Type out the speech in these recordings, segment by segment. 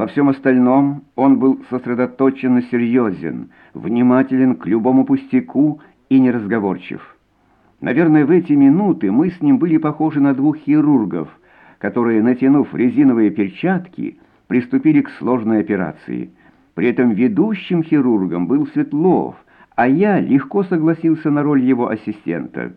Во всем остальном он был сосредоточенно серьезен, внимателен к любому пустяку и неразговорчив. Наверное, в эти минуты мы с ним были похожи на двух хирургов, которые, натянув резиновые перчатки, приступили к сложной операции. При этом ведущим хирургом был Светлов, а я легко согласился на роль его ассистента.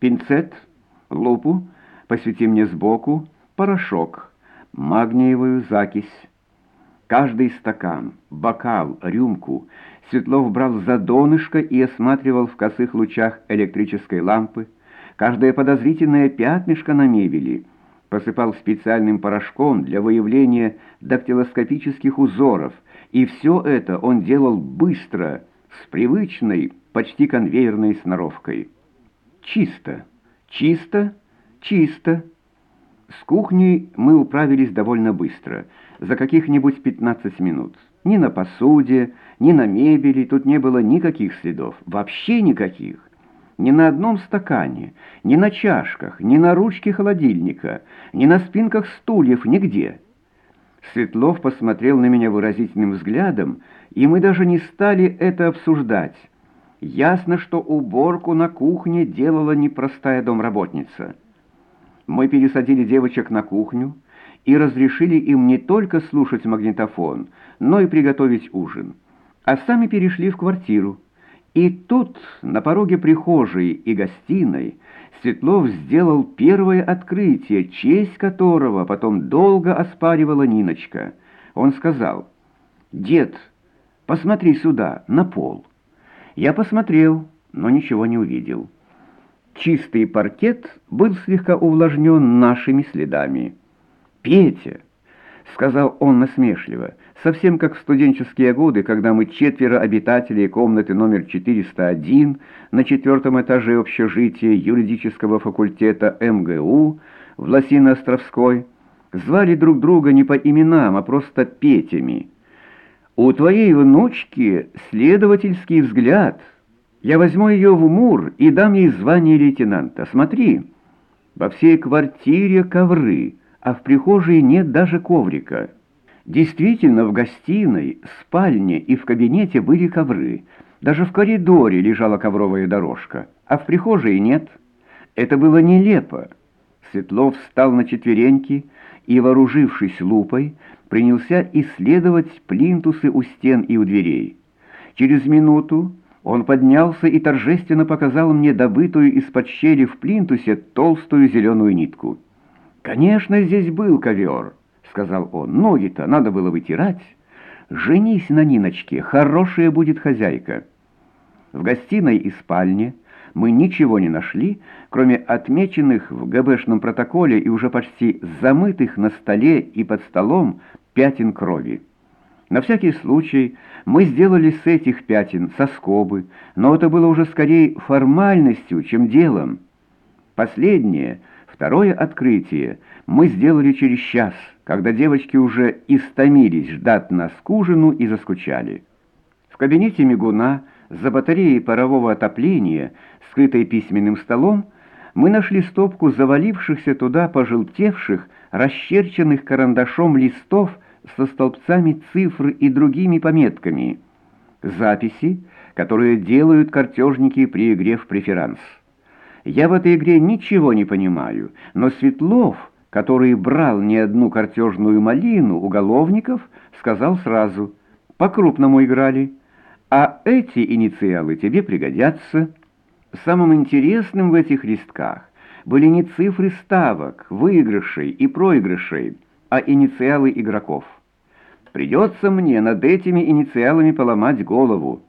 Пинцет, лупу, посвети мне сбоку, порошок, магниевую закись. Каждый стакан, бокал, рюмку Светлов брал за донышко и осматривал в косых лучах электрической лампы. Каждое подозрительное пятнышко на мебели посыпал специальным порошком для выявления дактилоскопических узоров, и все это он делал быстро, с привычной, почти конвейерной сноровкой. Чисто, чисто, чисто. С кухней мы управились довольно быстро, за каких-нибудь 15 минут. Ни на посуде, ни на мебели тут не было никаких следов, вообще никаких. Ни на одном стакане, ни на чашках, ни на ручке холодильника, ни на спинках стульев, нигде. Светлов посмотрел на меня выразительным взглядом, и мы даже не стали это обсуждать. Ясно, что уборку на кухне делала непростая домработница. Мы пересадили девочек на кухню и разрешили им не только слушать магнитофон, но и приготовить ужин. А сами перешли в квартиру. И тут, на пороге прихожей и гостиной, Светлов сделал первое открытие, честь которого потом долго оспаривала Ниночка. Он сказал, «Дед, посмотри сюда, на пол». Я посмотрел, но ничего не увидел. Чистый паркет был слегка увлажнен нашими следами. «Петя!» — сказал он насмешливо, совсем как в студенческие годы, когда мы четверо обитателей комнаты номер 401 на четвертом этаже общежития юридического факультета МГУ в Лосино-Островской звали друг друга не по именам, а просто Петями. «У твоей внучки следовательский взгляд», я возьму ее в Мур и дам ей звание лейтенанта. Смотри, во всей квартире ковры, а в прихожей нет даже коврика. Действительно, в гостиной, спальне и в кабинете были ковры. Даже в коридоре лежала ковровая дорожка, а в прихожей нет. Это было нелепо. Светлов встал на четвереньки и, вооружившись лупой, принялся исследовать плинтусы у стен и у дверей. Через минуту он поднялся и торжественно показал мне добытую из-под щели в плинтусе толстую зеленую нитку. «Конечно, здесь был ковер», — сказал он. «Ноги-то надо было вытирать. Женись на Ниночке, хорошая будет хозяйка». В гостиной и спальне мы ничего не нашли, кроме отмеченных в ГБшном протоколе и уже почти замытых на столе и под столом пятен крови. На всякий случай мы сделали с этих пятен соскобы, но это было уже скорее формальностью, чем делом. Последнее, второе открытие мы сделали через час, когда девочки уже истомились ждать нас к ужину и заскучали. В кабинете мигуна, за батареей парового отопления, скрытой письменным столом, мы нашли стопку завалившихся туда пожелтевших, расчерченных карандашом листов, со столбцами цифр и другими пометками. Записи, которые делают картежники при игре в преферанс. Я в этой игре ничего не понимаю, но Светлов, который брал не одну картежную малину уголовников, сказал сразу, по-крупному играли, а эти инициалы тебе пригодятся. Самым интересным в этих листках были не цифры ставок, выигрышей и проигрышей, а инициалы игроков. Придется мне над этими инициалами поломать голову.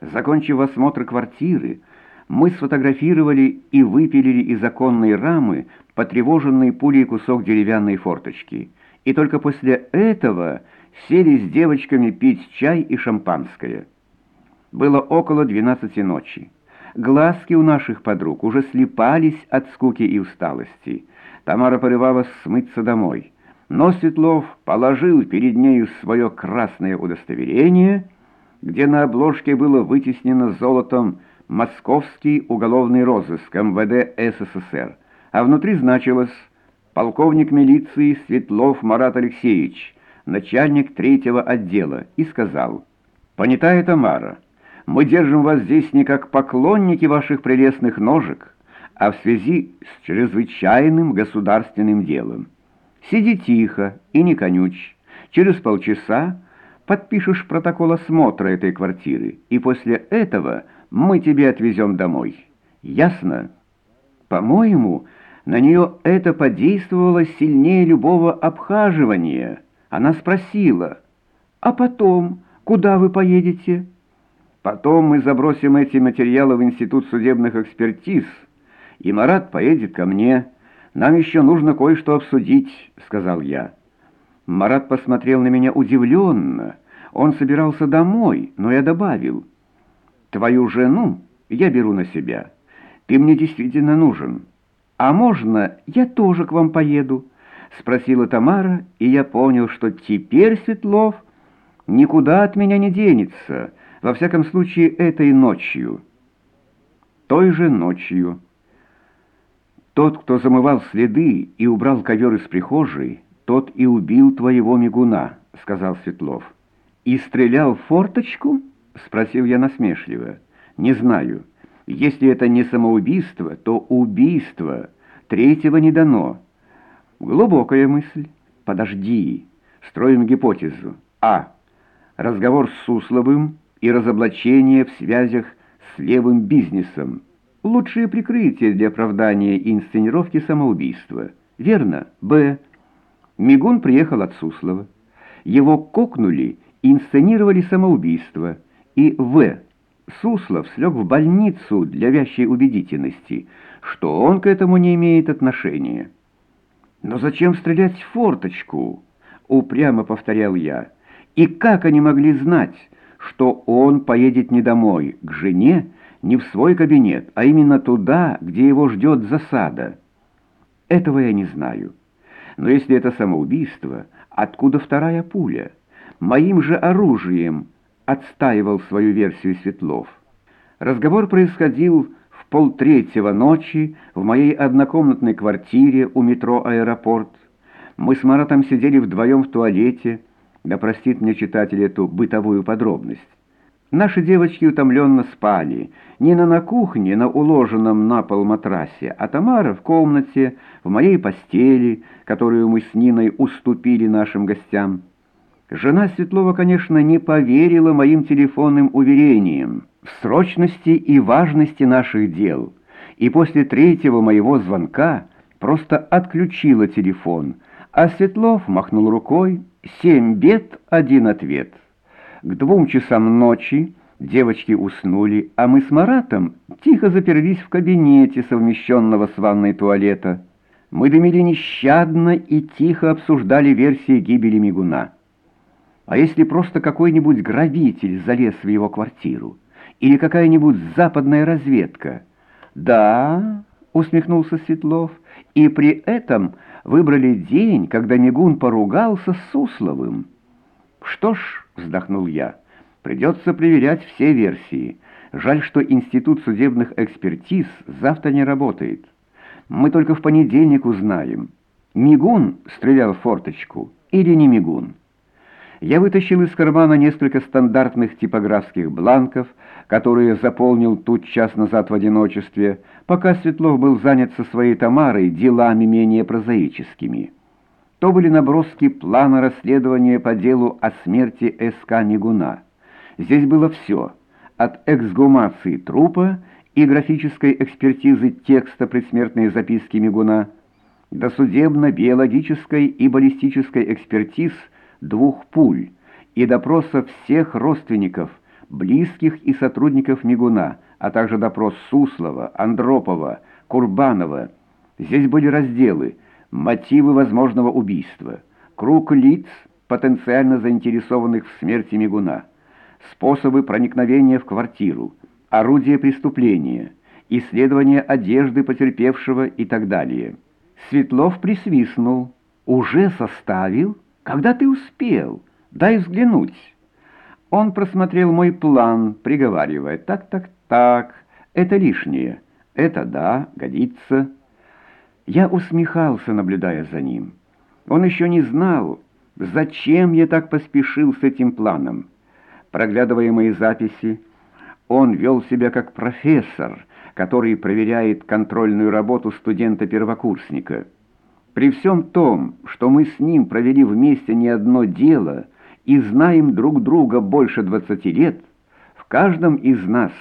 Закончив осмотр квартиры, мы сфотографировали и выпилили из оконной рамы потревоженный пулей кусок деревянной форточки. И только после этого сели с девочками пить чай и шампанское. Было около двенадцати ночи. Глазки у наших подруг уже слепались от скуки и усталости. Тамара порывалась смыться домой. Но Светлов положил перед нею свое красное удостоверение, где на обложке было вытеснено золотом «Московский уголовный розыск МВД СССР», а внутри значилось «Полковник милиции Светлов Марат Алексеевич, начальник третьего отдела, и сказал, «Понятая Тамара, мы держим вас здесь не как поклонники ваших прелестных ножек, а в связи с чрезвычайным государственным делом. Сиди тихо и не конючь. Через полчаса подпишешь протокол осмотра этой квартиры, и после этого мы тебе отвезем домой. Ясно? По-моему, на нее это подействовало сильнее любого обхаживания. Она спросила, «А потом, куда вы поедете?» «Потом мы забросим эти материалы в Институт судебных экспертиз, и Марат поедет ко мне. Нам еще нужно кое-что обсудить», — сказал я. Марат посмотрел на меня удивленно. Он собирался домой, но я добавил, «Твою жену я беру на себя. Ты мне действительно нужен». «А можно я тоже к вам поеду?» — спросила Тамара, и я понял, что теперь Светлов никуда от меня не денется, во всяком случае этой ночью. Той же ночью. Тот, кто замывал следы и убрал ковер из прихожей, тот и убил твоего мигуна, — сказал Светлов. «И стрелял в форточку?» — спросил я насмешливо. «Не знаю». Если это не самоубийство, то убийство. Третьего не дано. Глубокая мысль. Подожди. Строим гипотезу. А. Разговор с Сусловым и разоблачение в связях с левым бизнесом. Лучшее прикрытие для оправдания и инсценировки самоубийства. Верно? Б. Мигун приехал от Суслова. Его кокнули и инсценировали самоубийство. И В. Суслов слег в больницу для вящей убедительности, что он к этому не имеет отношения. «Но зачем стрелять в форточку?» — упрямо повторял я. «И как они могли знать, что он поедет не домой, к жене, не в свой кабинет, а именно туда, где его ждет засада?» Этого я не знаю. Но если это самоубийство, откуда вторая пуля? Моим же оружием — отстаивал свою версию Светлов. Разговор происходил в полтретьего ночи в моей однокомнатной квартире у метро «Аэропорт». Мы с Маратом сидели вдвоем в туалете, да простит мне читатель эту бытовую подробность. Наши девочки утомленно спали, не на, на кухне, на уложенном на пол матрасе, а Тамара в комнате, в моей постели, которую мы с Ниной уступили нашим гостям. Жена Светлова, конечно, не поверила моим телефонным уверениям в срочности и важности наших дел, и после третьего моего звонка просто отключила телефон, а Светлов махнул рукой «семь бед, один ответ». К двум часам ночи девочки уснули, а мы с Маратом тихо заперлись в кабинете совмещенного с ванной туалета. Мы дымили нещадно и тихо обсуждали версии гибели Мигуна. А если просто какой-нибудь грабитель залез в его квартиру? Или какая-нибудь западная разведка? Да, усмехнулся Светлов, и при этом выбрали день, когда Мигун поругался с Сусловым. Что ж, вздохнул я, придется проверять все версии. Жаль, что Институт судебных экспертиз завтра не работает. Мы только в понедельник узнаем, Мигун стрелял в форточку или не Мигун. Я вытащил из кармана несколько стандартных типографских бланков, которые заполнил тут час назад в одиночестве, пока Светлов был занят со своей Тамарой делами менее прозаическими. То были наброски плана расследования по делу о смерти С.К. Мигуна. Здесь было все, от эксгумации трупа и графической экспертизы текста предсмертной записки Мигуна до судебно-биологической и баллистической экспертиз – двух пуль и допроса всех родственников, близких и сотрудников Мигуна, а также допрос Суслова, Андропова, Курбанова. Здесь были разделы «Мотивы возможного убийства», «Круг лиц, потенциально заинтересованных в смерти Мигуна», «Способы проникновения в квартиру», «Орудие преступления», «Исследование одежды потерпевшего» и так далее. Светлов присвистнул. «Уже составил?» «Когда ты успел? Дай взглянуть». Он просмотрел мой план, приговаривая, «Так, так, так, это лишнее. Это да, годится». Я усмехался, наблюдая за ним. Он еще не знал, Зачем я так поспешил с этим планом? Проглядывая мои записи, он вел себя как профессор, который проверяет контрольную работу студента-первокурсника. При всем том, что мы с ним провели вместе не одно дело и знаем друг друга больше двадцати лет, в каждом из нас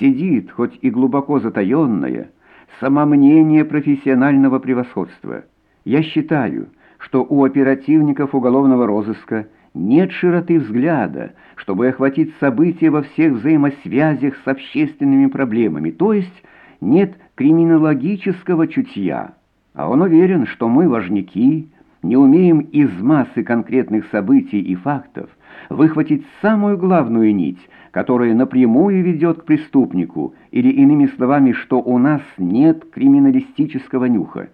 сидит, хоть и глубоко затаенное, самомнение профессионального превосходства. Я считаю, что у оперативников уголовного розыска нет широты взгляда, чтобы охватить события во всех взаимосвязях с общественными проблемами, то есть нет криминологического чутья. А он уверен, что мы, важники, не умеем из массы конкретных событий и фактов выхватить самую главную нить, которая напрямую ведет к преступнику, или иными словами, что у нас нет криминалистического нюха.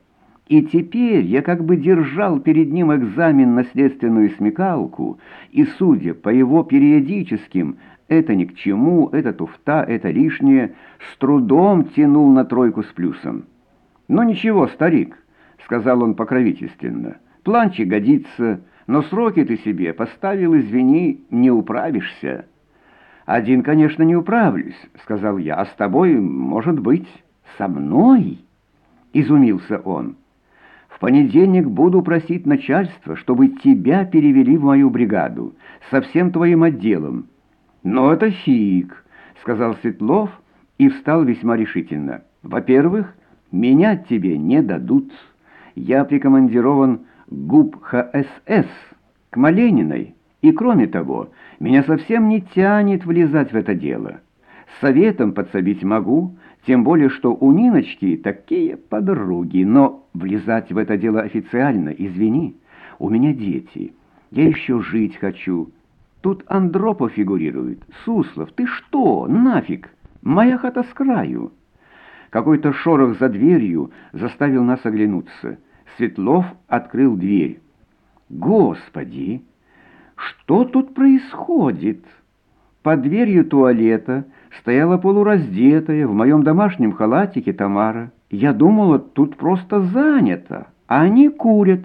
И теперь я как бы держал перед ним экзамен на следственную смекалку, и, судя по его периодическим «это ни к чему», «это туфта», «это лишнее», с трудом тянул на тройку с плюсом. «Ну ничего, старик», — сказал он покровительственно, — «планчик годится, но сроки ты себе поставил, извини, не управишься». «Один, конечно, не управлюсь», — сказал я, — «а с тобой, может быть, со мной?» — изумился он. В понедельник буду просить начальство, чтобы тебя перевели в мою бригаду со всем твоим отделом. Но это фиг, сказал Светлов и встал весьма решительно. Во-первых, менять тебе не дадут. Я прикомандирован ГУП ХСС к Малениной, и кроме того, меня совсем не тянет влезать в это дело. Советом подсобить могу, тем более, что у Ниночки такие подруги, но влезать в это дело официально, извини, у меня дети, я еще жить хочу. Тут Андропов фигурирует. Суслов, ты что, нафиг? Моя хата с краю. Какой-то шорох за дверью заставил нас оглянуться. Светлов открыл дверь. Господи, что тут происходит? Под дверью туалета стояла полураздетая, в моем домашнем халатике Тамара. Я думала, тут просто занято, а они курят».